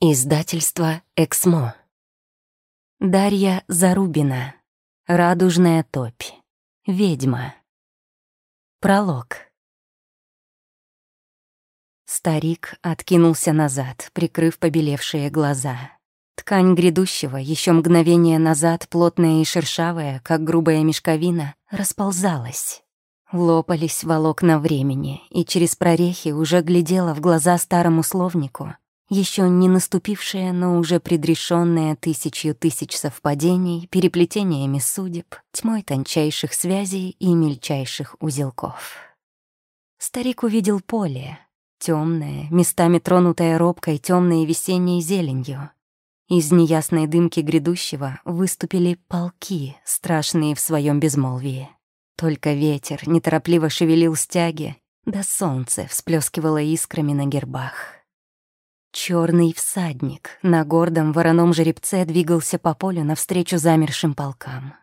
Издательство «Эксмо». Дарья Зарубина. «Радужная топь». «Ведьма». Пролог. Старик откинулся назад, прикрыв побелевшие глаза. Ткань грядущего, еще мгновение назад, плотная и шершавая, как грубая мешковина, расползалась. Лопались волокна времени, и через прорехи уже глядела в глаза старому словнику, еще не наступившее, но уже предрешенное тысячью тысяч совпадений, переплетениями судеб, тьмой тончайших связей и мельчайших узелков. Старик увидел поле, темное, местами тронутое робкой темной весенней зеленью. Из неясной дымки грядущего выступили полки, страшные в своем безмолвии. Только ветер неторопливо шевелил стяги, да солнце всплескивало искрами на гербах. Черный всадник на гордом вороном жеребце двигался по полю навстречу замершим полкам.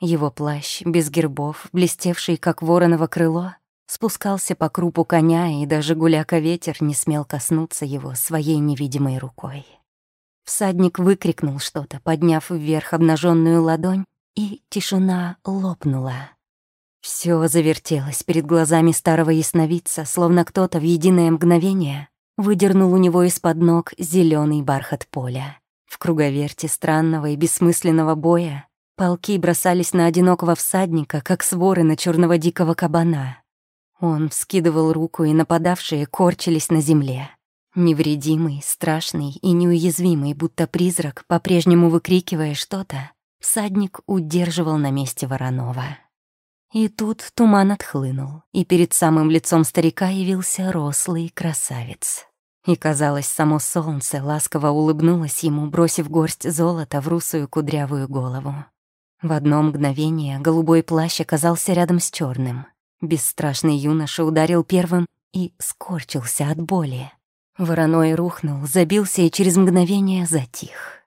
Его плащ, без гербов, блестевший, как вороново крыло, спускался по крупу коня, и даже гуляка ветер не смел коснуться его своей невидимой рукой. Всадник выкрикнул что-то, подняв вверх обнаженную ладонь, и тишина лопнула. Все завертелось перед глазами старого ясновидца, словно кто-то в единое мгновение выдернул у него из-под ног зеленый бархат поля. В круговерте странного и бессмысленного боя полки бросались на одинокого всадника, как своры на черного дикого кабана. Он вскидывал руку, и нападавшие корчились на земле. Невредимый, страшный и неуязвимый, будто призрак, по-прежнему выкрикивая что-то, всадник удерживал на месте Воронова. И тут туман отхлынул, и перед самым лицом старика явился рослый красавец. И, казалось, само солнце ласково улыбнулось ему, бросив горсть золота в русую кудрявую голову. В одно мгновение голубой плащ оказался рядом с черным. Бесстрашный юноша ударил первым и скорчился от боли. Вороной рухнул, забился и через мгновение затих.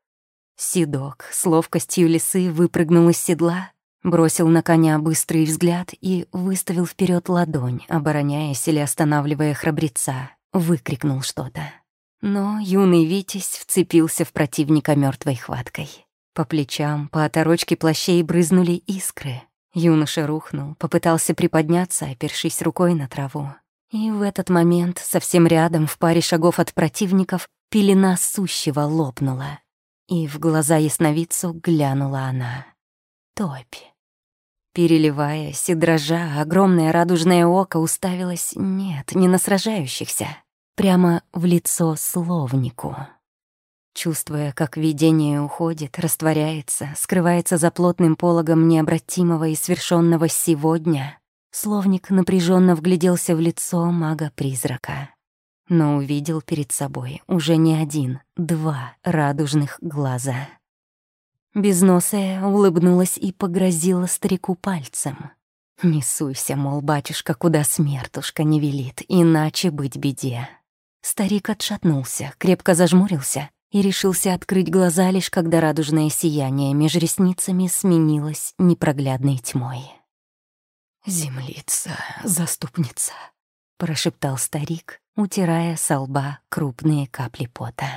Седок с ловкостью лисы выпрыгнул из седла, бросил на коня быстрый взгляд и выставил вперед ладонь, обороняясь или останавливая храбреца выкрикнул что-то. Но юный Витязь вцепился в противника мертвой хваткой. По плечам, по оторочке плащей брызнули искры. Юноша рухнул, попытался приподняться, опершись рукой на траву. И в этот момент, совсем рядом, в паре шагов от противников, пелена сущего лопнула. И в глаза ясновидцу глянула она. Топь. Переливаясь и дрожа, огромное радужное око уставилось, нет, не на сражающихся, прямо в лицо словнику. Чувствуя, как видение уходит, растворяется, скрывается за плотным пологом необратимого и свершенного сегодня, словник напряженно вгляделся в лицо мага-призрака. Но увидел перед собой уже не один, два радужных глаза. Безносая улыбнулась и погрозила старику пальцем. «Не суйся, мол, батюшка, куда смертушка не велит, иначе быть беде». Старик отшатнулся, крепко зажмурился и решился открыть глаза лишь когда радужное сияние меж ресницами сменилось непроглядной тьмой. «Землица, заступница», — прошептал старик, утирая со лба крупные капли пота.